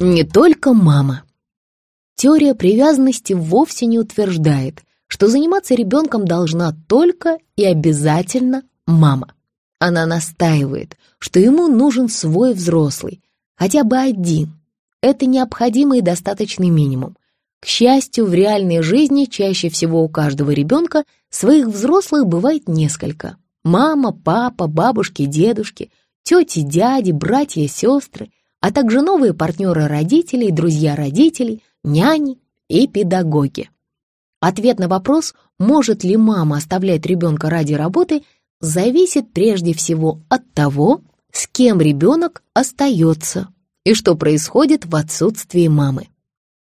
не только мама. Теория привязанности вовсе не утверждает, что заниматься ребенком должна только и обязательно мама. Она настаивает, что ему нужен свой взрослый, хотя бы один. Это необходимый и достаточный минимум. К счастью, в реальной жизни чаще всего у каждого ребенка своих взрослых бывает несколько. Мама, папа, бабушки, дедушки, тети, дяди, братья, сестры, а также новые партнеры родителей, друзья родителей, няни и педагоги. Ответ на вопрос, может ли мама оставлять ребенка ради работы, зависит прежде всего от того, с кем ребенок остается и что происходит в отсутствии мамы.